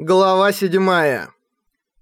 Глава 7.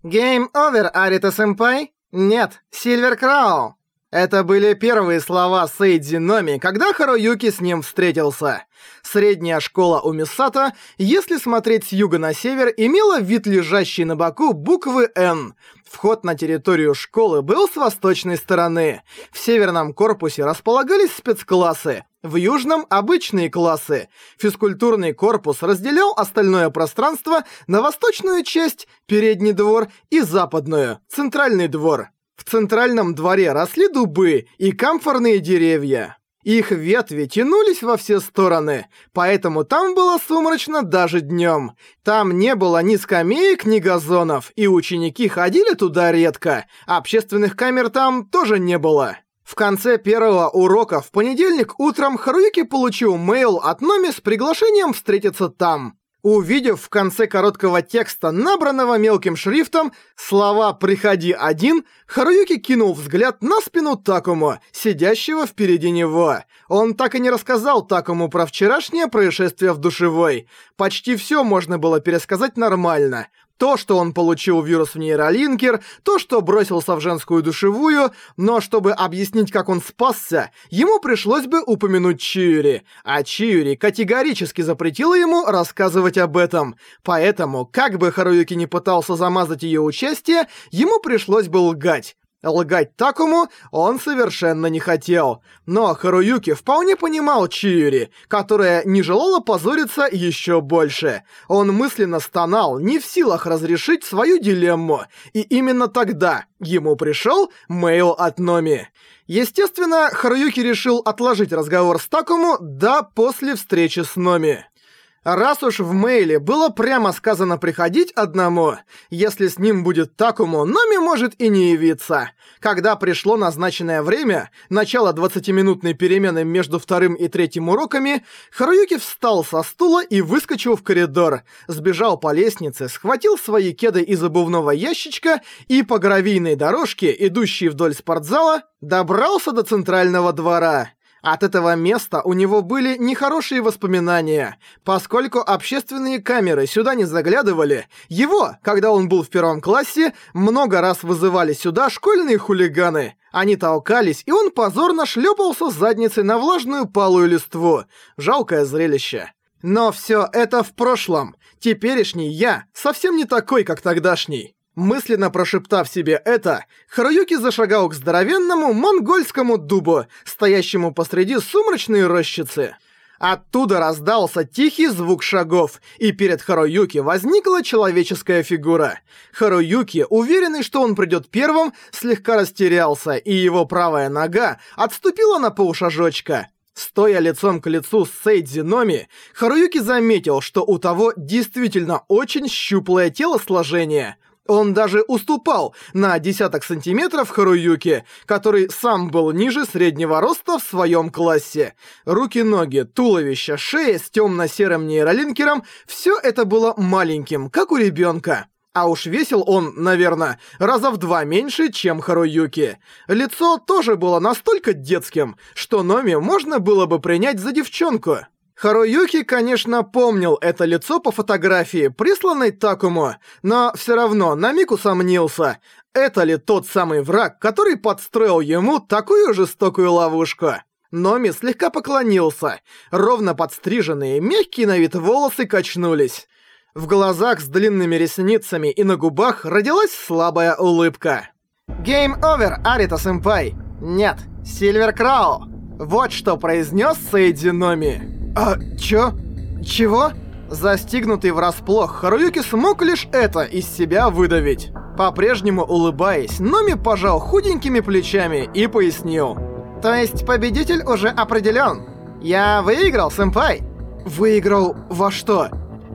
Game over, Арита-сэмпай? Нет, Сильвер Крау. Это были первые слова Сейдзиноми, когда Харуюки с ним встретился. Средняя школа у Мисата, если смотреть с юга на север, имела вид лежащей на боку буквы «Н». Вход на территорию школы был с восточной стороны. В северном корпусе располагались спецклассы, в южном – обычные классы. Физкультурный корпус разделял остальное пространство на восточную часть – передний двор и западную – центральный двор – центральном дворе росли дубы и камфорные деревья. Их ветви тянулись во все стороны, поэтому там было сумрачно даже днём. Там не было ни скамеек, ни газонов, и ученики ходили туда редко, общественных камер там тоже не было. В конце первого урока в понедельник утром Харуюки получил мейл от Номи с приглашением встретиться там. Увидев в конце короткого текста, набранного мелким шрифтом, слова «Приходи один», Харуюки кинул взгляд на спину Такому, сидящего впереди него. Он так и не рассказал Такому про вчерашнее происшествие в душевой. Почти всё можно было пересказать нормально. То, что он получил вирус в нейролинкер, то, что бросился в женскую душевую, но чтобы объяснить, как он спасся, ему пришлось бы упомянуть Чиури, а Чиури категорически запретила ему рассказывать об этом. Поэтому, как бы Харуюки не пытался замазать ее участие, ему пришлось бы лгать. Лгать Такому он совершенно не хотел. Но Харуюки вполне понимал Чиюри, которая не желала позориться еще больше. Он мысленно стонал, не в силах разрешить свою дилемму. И именно тогда ему пришел мейл от Номи. Естественно, Харуюки решил отложить разговор с Такому до после встречи с Номи. А раз уж в мейле было прямо сказано приходить одному, если с ним будет Такому, Номи может и не явиться. Когда пришло назначенное время, начало 20-минутной перемены между вторым и третьим уроками, Харуюки встал со стула и выскочил в коридор, сбежал по лестнице, схватил свои кеды из обувного ящичка и по гравийной дорожке, идущей вдоль спортзала, добрался до центрального двора. От этого места у него были нехорошие воспоминания, поскольку общественные камеры сюда не заглядывали. Его, когда он был в первом классе, много раз вызывали сюда школьные хулиганы. Они толкались, и он позорно шлепался задницей на влажную палую листву. Жалкое зрелище. Но все это в прошлом. Теперешний я совсем не такой, как тогдашний. Мысленно прошептав себе это, Харуюки зашагал к здоровенному монгольскому дубу, стоящему посреди сумрачной рощицы. Оттуда раздался тихий звук шагов, и перед Харуюки возникла человеческая фигура. Харуюки, уверенный, что он придет первым, слегка растерялся, и его правая нога отступила на полшажочка. Стоя лицом к лицу с Сейдзи Номи, Харуюки заметил, что у того действительно очень щуплое телосложение. Он даже уступал на десяток сантиметров Харуюке, который сам был ниже среднего роста в своем классе. Руки, ноги, туловище, шея с темно-серым нейролинкером – все это было маленьким, как у ребенка. А уж весил он, наверное, раза в два меньше, чем Харуюки. Лицо тоже было настолько детским, что Номи можно было бы принять за девчонку. Харуюки, конечно, помнил это лицо по фотографии, присланной Такому, но все равно на миг усомнился, это ли тот самый враг, который подстроил ему такую жестокую ловушку. Номи слегка поклонился, ровно подстриженные, мягкие на вид волосы качнулись. В глазах с длинными ресницами и на губах родилась слабая улыбка. «Game over, Арита-сэмпай!» «Нет, Сильвер Крау!» Вот что произнес Сэйдзи Номи. А, чё? Чего? Застигнутый врасплох, Харуюки смог лишь это из себя выдавить. По-прежнему улыбаясь, Номи пожал худенькими плечами и пояснил. То есть победитель уже определен. Я выиграл, сэмпай. Выиграл во что?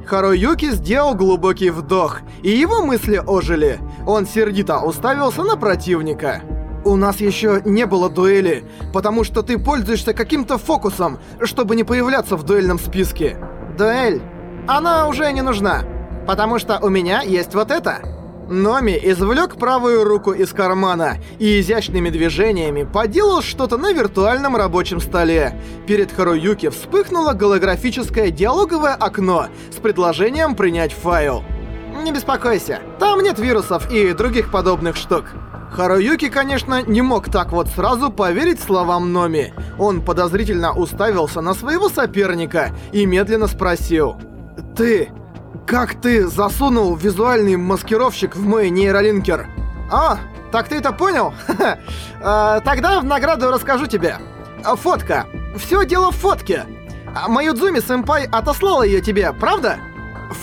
Харуюки сделал глубокий вдох, и его мысли ожили. Он сердито уставился на противника. У нас еще не было дуэли, потому что ты пользуешься каким-то фокусом, чтобы не появляться в дуэльном списке. Дуэль? Она уже не нужна, потому что у меня есть вот это. Номи извлек правую руку из кармана и изящными движениями поделал что-то на виртуальном рабочем столе. Перед Харуюки вспыхнуло голографическое диалоговое окно с предложением принять файл. Не беспокойся, там нет вирусов и других подобных штук. Харуюки, конечно, не мог так вот сразу поверить словам Номи. Он подозрительно уставился на своего соперника и медленно спросил. «Ты... как ты засунул визуальный маскировщик в мой нейролинкер?» «А, так ты это понял? А, тогда в награду расскажу тебе. А, фотка. Все дело в фотке. А, мою Дзуми-сэмпай отослала ее тебе, правда?»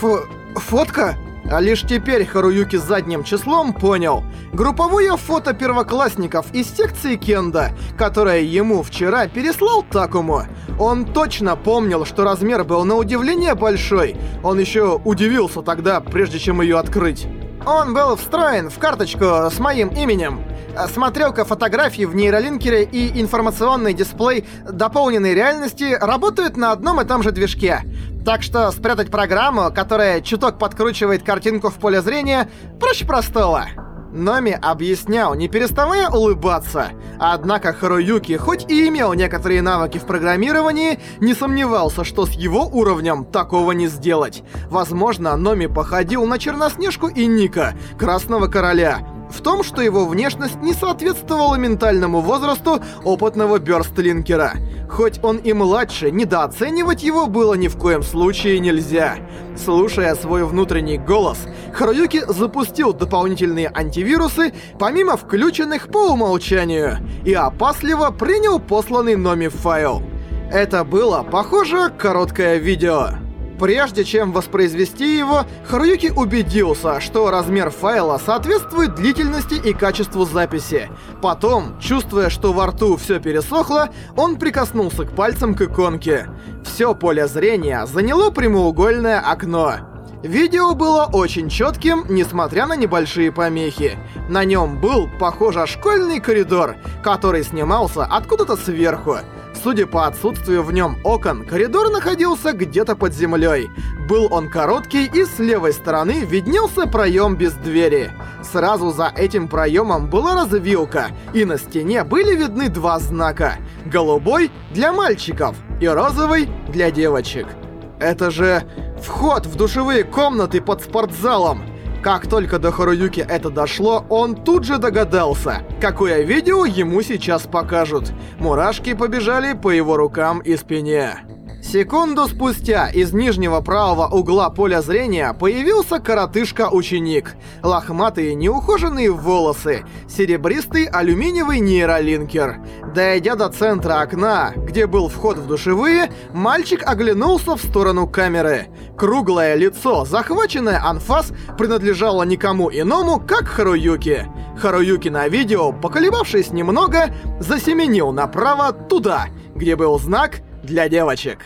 Фо... фотка?» А лишь теперь Харуюки задним числом понял. Групповое фото первоклассников из секции Кенда, которое ему вчера переслал Такому. Он точно помнил, что размер был на удивление большой. Он еще удивился тогда, прежде чем ее открыть. Он был встроен в карточку с моим именем. Смотрелка фотографий в нейролинкере и информационный дисплей дополненной реальности работают на одном и том же движке. Так что спрятать программу, которая чуток подкручивает картинку в поле зрения, проще простого. Номи объяснял, не переставая улыбаться. Однако Харуюки, хоть и имел некоторые навыки в программировании, не сомневался, что с его уровнем такого не сделать. Возможно, Номи походил на Черноснежку и Ника, Красного Короля, в том, что его внешность не соответствовала ментальному возрасту опытного бёрстлинкера. Хоть он и младше, недооценивать его было ни в коем случае нельзя. Слушая свой внутренний голос, Харуюки запустил дополнительные антивирусы, помимо включенных по умолчанию, и опасливо принял посланный Номи файл. Это было похоже короткое видео. Прежде чем воспроизвести его, Харуюки убедился, что размер файла соответствует длительности и качеству записи. Потом, чувствуя, что во рту все пересохло, он прикоснулся к пальцам к иконке. Все поле зрения заняло прямоугольное окно. Видео было очень четким, несмотря на небольшие помехи. На нем был, похоже, школьный коридор, который снимался откуда-то сверху. Судя по отсутствию в нем окон, коридор находился где-то под землей. Был он короткий, и с левой стороны виднелся проем без двери. Сразу за этим проемом была развилка, и на стене были видны два знака. Голубой — для мальчиков, и розовый — для девочек. Это же вход в душевые комнаты под спортзалом. Как только до Харуюки это дошло, он тут же догадался, какое видео ему сейчас покажут. Мурашки побежали по его рукам и спине. Секунду спустя из нижнего правого угла поля зрения появился коротышка-ученик. Лохматые неухоженные волосы, серебристый алюминиевый нейролинкер. Дойдя до центра окна, где был вход в душевые, мальчик оглянулся в сторону камеры. Круглое лицо, захваченное анфас, принадлежало никому иному, как Харуюки. Харуюки на видео, поколебавшись немного, засеменил направо туда, где был знак «Для девочек».